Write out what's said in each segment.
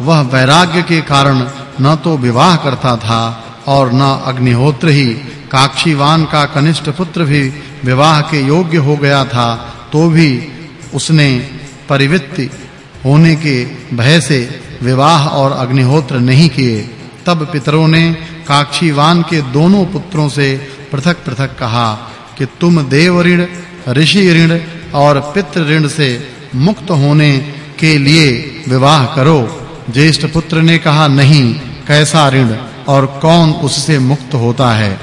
वह वैराग्य के कारण न तो विवाह करता था और न अग्निहोत्र ही। काक्षीवान का कनिष्ठ पुत्र भी विवाह के योग्य हो गया था तो भी उसने परिवृत्ति होने के भय से विवाह और अग्निहोत्र नहीं किए। तब पितरों ने काक्षीवान के दोनों पुत्रों से पृथक-पृथक कहा कि तुम देव ऋण ऋषि ऋण और पितृ ऋण से मुक्त होने के लिए विवाह करो। ज्येष्ठ पुत्र ने कहा, नहीं, कैसा ऋण और कौन उससे मुक्त होता है?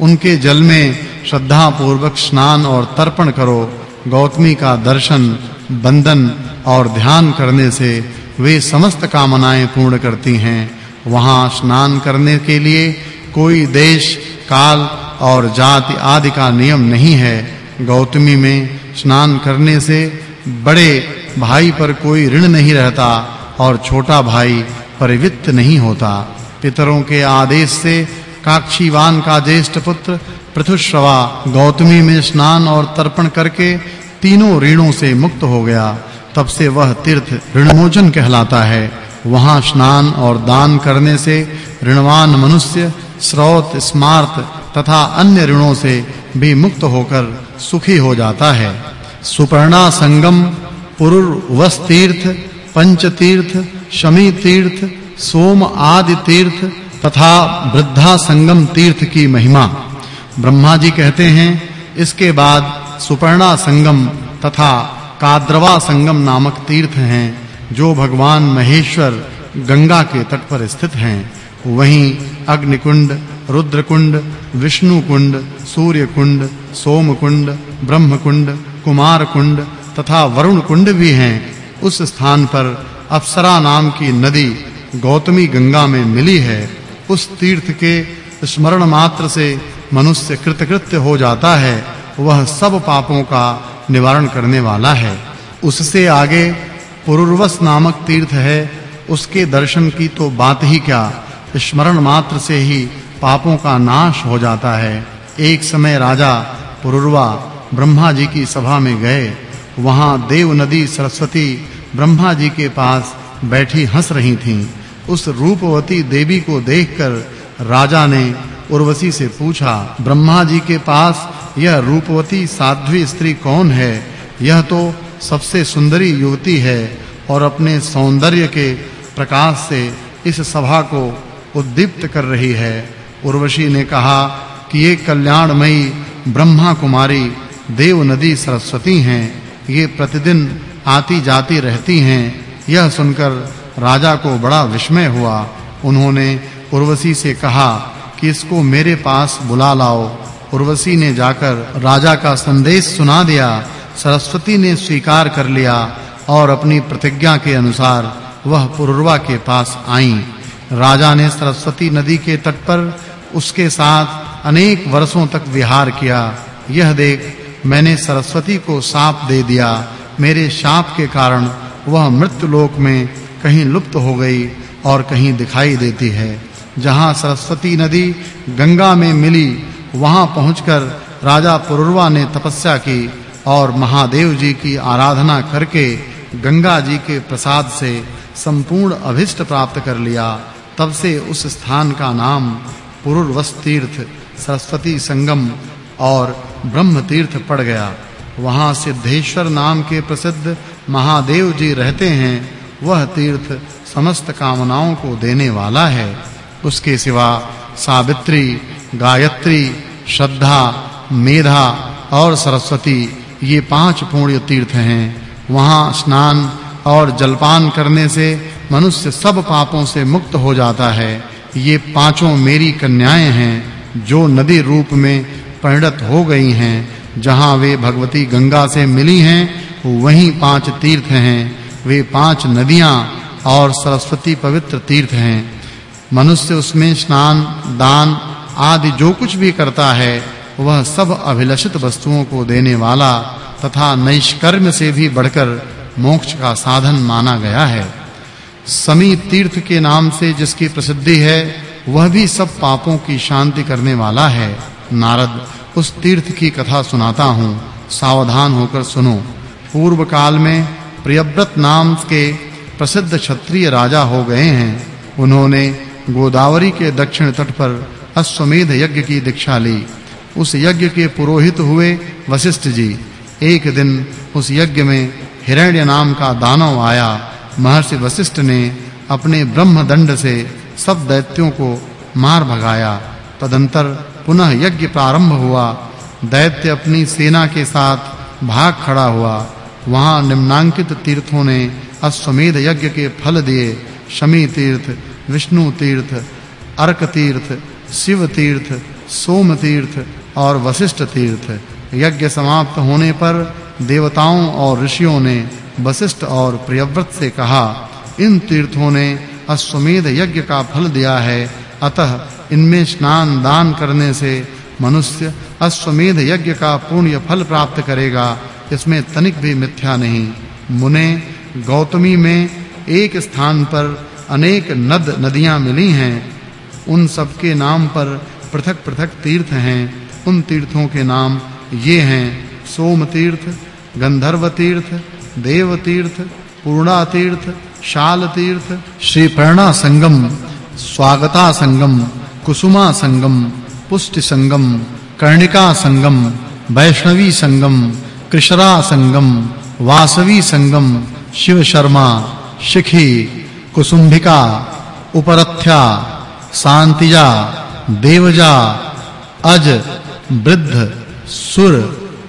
उनके जल में श्रद्धा पूर्वक स्नान और तर्पण करो। गौतमी का दर्शन, बंदन और ध्यान करने से वे समस्त कामनाएँ पूर्ण करती हैं। वहाँ स्नान करने के लिए कोई देश, काल और जाति आदि का नियम नहीं है। गौतमी में स्नान करने से बड़े भाई पर कोई ऋण नहीं रहता और छोटा भाई परिवित्त नहीं होता। पितरों के आदेश से काक्षीवान का ज्येष्ठ पुत्र पृथुश्रवा गौतमी में स्नान और तर्पण करके तीनों ऋणों से मुक्त हो गया। तब से वह तीर्थ ऋणमोचन कहलाता है। वहाँ स्नान और दान करने से ऋणवान मनुष्य स्रोत, स्मार्त तथा अन्य ऋणों से भी मुक्त होकर सुखी हो जाता है। सुपर्णा संगम पुरुर्वस तीर्थ पंच तीर्थ शमी तीर्थ सोम आदि तीर्थ तथा वृद्धा संगम तीर्थ की महिमा। ब्रह्मा जी कहते हैं, इसके बाद सुपर्णा संगम तथा काद्रवा संगम नामक तीर्थ हैं, जो भगवान महेश्वर गंगा के तट पर स्थित हैं। वहीं अग्निकुंड, रुद्रकुंड विष्णु कुंड सूर्य कुंड कुमार कुंड तथा वरुण कुंड भी हैं। उस स्थान पर अप्सरा नाम की नदी गौतमी गंगा में मिली है। उस तीर्थ के स्मरण मात्र से मनुष्य कृतकृत्य हो जाता है। वह सब पापों का निवारण करने वाला है। उससे आगे पुरुर्वस नामक तीर्थ है। उसके दर्शन की तो बात ही क्या। स्मरण मात्र से ही पापों का नाश हो जाता है। एक समय राजा पुरुर्वा ब्रह्मा जी की सभा में गए, वहाँ देव नदी सरस्वती ब्रह्मा जी के पास बैठी हंस रही थीं। उस रूपवती देवी को देखकर राजा ने उर्वशी से पूछा, ब्रह्मा जी के पास यह रूपवती साध्वी स्त्री कौन है? यह तो सबसे सुंदरी युवती है और अपने सौंदर्य के प्रकाश से इस सभा को उद्दीप्त कर रही है। उर्वशी ने कहा कि ये कल्याणमयी ब्रह्मा कुमारी देव नदी सरस्वती हैं, ये प्रतिदिन आती जाती रहती हैं। यह सुनकर राजा को बड़ा विस्मय हुआ। उन्होंने उर्वशी से कहा कि इसको मेरे पास बुला लाओ। उर्वशी ने जाकर राजा का संदेश सुना दिया। सरस्वती ने स्वीकार कर लिया और अपनी प्रतिज्ञा के अनुसार वह पुरुरवा के पास आईं। राजा ने सरस्वती नदी के तट पर उसके साथ अनेक वर्षों तक विहार किया। यह देख मैंने सरस्वती को शाप दे दिया। मेरे शाप के कारण वह मृत्यु लोक में कहीं लुप्त हो गई और कहीं दिखाई देती है। जहाँ सरस्वती नदी गंगा में मिली, वहाँ पहुंचकर राजा पुरुरवा ने तपस्या की और महादेव जी की आराधना करके गंगा जी के प्रसाद से संपूर्ण अभिष्ट प्राप्त कर लिया। तब से उस स्थान का नाम पुरुरवस तीर्थ सरस्वती संगम और ब्रह्म तीर्थ पड़ गया। वहाँ सिद्धेश्वर नाम के प्रसिद्ध महादेव जी रहते हैं, वह तीर्थ समस्त कामनाओं को देने वाला है। उसके सिवा सावित्री, गायत्री, श्रद्धा, मेधा और सरस्वती ये पाँच पुण्य तीर्थ हैं। वहाँ स्नान और जलपान करने से मनुष्य सब पापों से मुक्त हो जाता है। ये पाँचों मेरी कन्याएँ हैं, जो नदी रूप में परिणत हो गई हैं, जहाँ वे भगवती गंगा से मिली हैं, वहीं पाँच तीर्थ हैं। वे पाँच नदियाँ और सरस्वती पवित्र तीर्थ हैं। मनुष्य उसमें स्नान, दान आदि जो कुछ भी करता है, वह सब अभिलषित वस्तुओं को देने वाला तथा नैष्कर्म से भी बढ़कर मोक्ष का साधन माना गया है। समी तीर्थ के नाम से जिसकी प्रसिद्धि है, वह भी सब पापों की शांति करने वाला है। नारद, उस तीर्थ की कथा सुनाता हूँ। सावधान होकर सुनो। पूर्व काल में प्रियव्रत नाम के प्रसिद्ध क्षत्रिय राजा हो गए हैं। उन्होंने गोदावरी के दक्षिण तट पर अश्वमेध यज्ञ की दीक्षा ली। उस यज्ञ के पुरोहित हुए वशिष्ठ जी। एक दिन उस यज्ञ में हिरण्य नाम का दानव आया। महर्षि वशिष्ठ ने अपने ब्रह्म दंड से सब दैत्यों को मार भगाया। तदंतर पुनः यज्ञ प्रारंभ हुआ। दैत्य अपनी सेना के साथ भाग खड़ा हुआ। वहाँ निम्नांकित तीर्थों ने अश्वमेध यज्ञ के फल दिए। शमी तीर्थ, विष्णु तीर्थ, अर्क तीर्थ, शिव तीर्थ, सोम तीर्थ और वशिष्ठ तीर्थ। यज्ञ समाप्त होने पर देवताओं और ऋषियों ने वशिष्ठ और प्रियव्रत से कहा, इन तीर्थों ने अश्वमेध यज्ञ का फल दिया है। अतः इनमें स्नान दान करने से मनुष्य अश्वमेध यज्ञ का पुण्य फल प्राप्त करेगा। इसमें तनिक भी मिथ्या नहीं। मुने, गौतमी में एक स्थान पर अनेक नद नदियाँ मिली हैं। उन सब के नाम पर पृथक-पृथक तीर्थ हैं। उन तीर्थों के नाम ये हैं। सोम तीर्थ गंधर्व तीर्थ देव तीर्थ पूर्णा तीर्थ शाल तीर्थ श्री प्रणा संगम, स्वागता संगम कुसुमा संगम पुष्टि संगम कर्णिका संगम वैष्णवी संगम कृष्णा संगम वासवी संगम शिव शर्मा शिखी कुसुंभिका उपरथ्या, शांतिजा, देवजा, अज, वृद्ध, सुर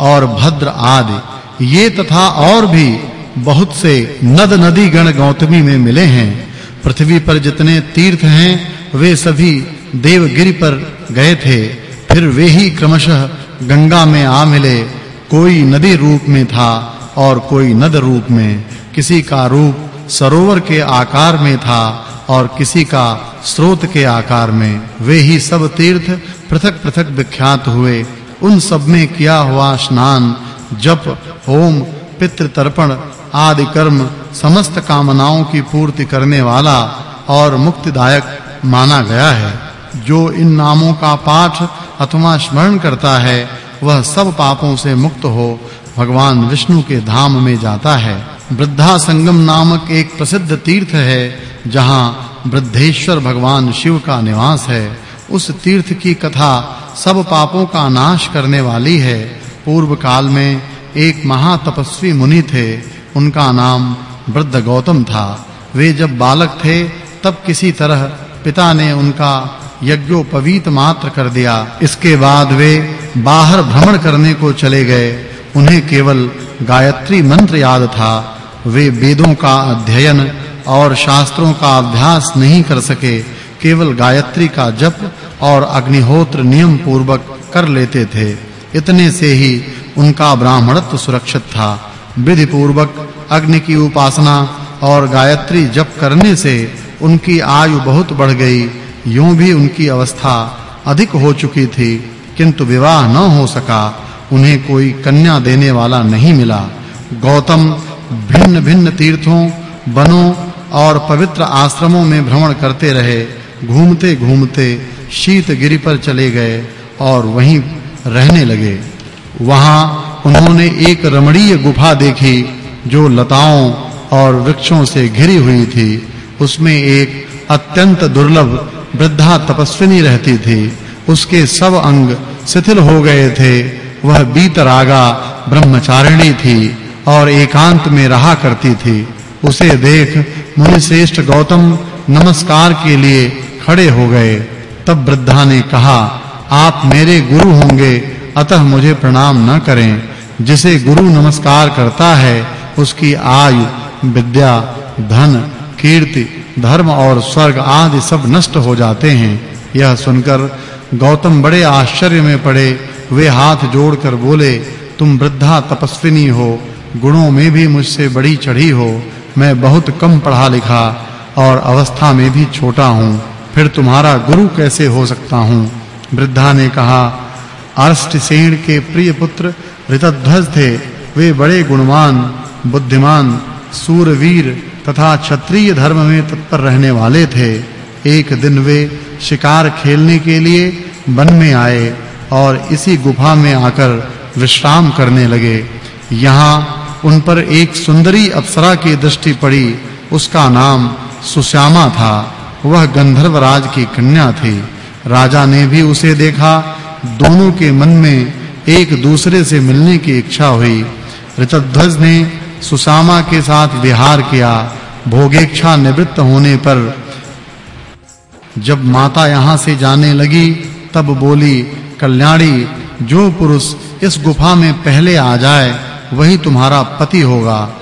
और भद्र आदि। ये तथा और भी बहुत से नद नदी गण गौतमी में मिले हैं। पृथ्वी पर जितने तीर्थ हैं, वे सभी देवगिरि पर गए थे, फिर वे ही क्रमशः गंगा में आ मिले। कोई नदी रूप में था और कोई नद रूप में। किसी का रूप सरोवर के आकार में था और किसी का स्रोत के आकार में। वे ही सब तीर्थ पृथक-पृथक विख्यात हुए। उन सब में किया हुआ स्नान, जप, होम पितृ तर्पण आदि कर्म समस्त कामनाओं की पूर्ति करने वाला और मुक्तिदायक माना गया है। जो इन नामों का पाठ अथवा स्मरण करता है, वह सब पापों से मुक्त हो, भगवान विष्णु के धाम में जाता है। वृद्धा संगम नामक एक प्रसिद्ध तीर्थ है, जहाँ वृद्धेश्वर भगवान शिव का निवास है। उस तीर्थ की कथा सब पापों का नाश करने वाली है। पूर्व काल में एक महा तपस्वी मुनि थे, उनका नाम वृद्ध गौतम था। वे जब बालक थे, तब किसी तरह पिता ने उनका यज्ञोपवीत मात्र कर दिया। इसके बाद वे बाहर भ्रमण करने को चले गए। उन्हें केवल गायत्री मंत्र याद था। वे वेदों का अध्ययन और शास्त्रों का अभ्यास नहीं कर सके। केवल गायत्री का जप और अग्निहोत्र नियम पूर्वक कर लेते थे। इतने से ही उनका ब्राह्मणत्व सुरक्षित था। विधि पूर्वक अग्नि की उपासना और गायत्री जप करने से उनकी आयु बहुत बढ़ गई। यूँ भी उनकी अवस्था अधिक हो चुकी थी, किंतु विवाह न हो सका, उन्हें कोई कन्या देने वाला नहीं मिला। गौतम भिन्न-भिन्न तीर्थों, वनों और पवित्र आश्रमों में भ्रमण करते रहे, घूमते-घूमते शीत गिरि पर चले गए और वहीं रहने लगे। वहाँ उन्होंने एक रमणीय गुफा देखी, जो लताओं और वृक्षों से घिरी हुई थी। उसमें एक अत्यंत दुर्लभ वृद्धा तपस्विनी रहती थी। उसके सब अंग शिथिल हो गए थे। वह बीतरागा ब्रह्मचारिणी थी और एकांत में रहा करती थी। उसे देख मुनि श्रेष्ठ गौतम नमस्कार के लिए खड़े हो गए। तब वृद्धा ने कहा, आप मेरे गुरु होंगे, अतः मुझे प्रणाम न करें। जिसे गुरु नमस्कार करता है, उसकी आयु, विद्या, धन, कीर्ति धर्म और स्वर्ग आदि सब नष्ट हो जाते हैं। यह सुनकर गौतम बड़े आश्चर्य में पड़े। वे हाथ जोड़कर बोले, तुम वृद्धा तपस्विनी हो, गुणों में भी मुझसे बड़ी चढ़ी हो। मैं बहुत कम पढ़ा लिखा और अवस्था में भी छोटा हूँ। फिर तुम्हारा गुरु कैसे हो सकता हूँ? वृद्धा ने कहा अष्टसेन के प्रिय पुत्र ऋतध्वज थे। वे बड़े गुणवान, बुद्धिमान, सूरवीर तथा क्षत्रिय धर्म में तत्पर रहने वाले थे। एक दिन वे शिकार खेलने के लिए वन में आए और इसी गुफा में आकर विश्राम करने लगे। यहाँ उन पर एक सुंदरी अप्सरा की दृष्टि पड़ी। उसका नाम सुश्यामा था। वह गंधर्व राज की कन्या थी। राजा ने भी उसे देखा। दोनों के मन में एक दूसरे से मिलने की इच्छा हुई। ऋतध्वज ने सुसामा के साथ विहार किया। भोगेक्षा निवृत्त होने पर जब माता यहाँ से जाने लगी, तब बोली, कल्याणी, जो पुरुष इस गुफा में पहले आ जाए, वही तुम्हारा पति होगा।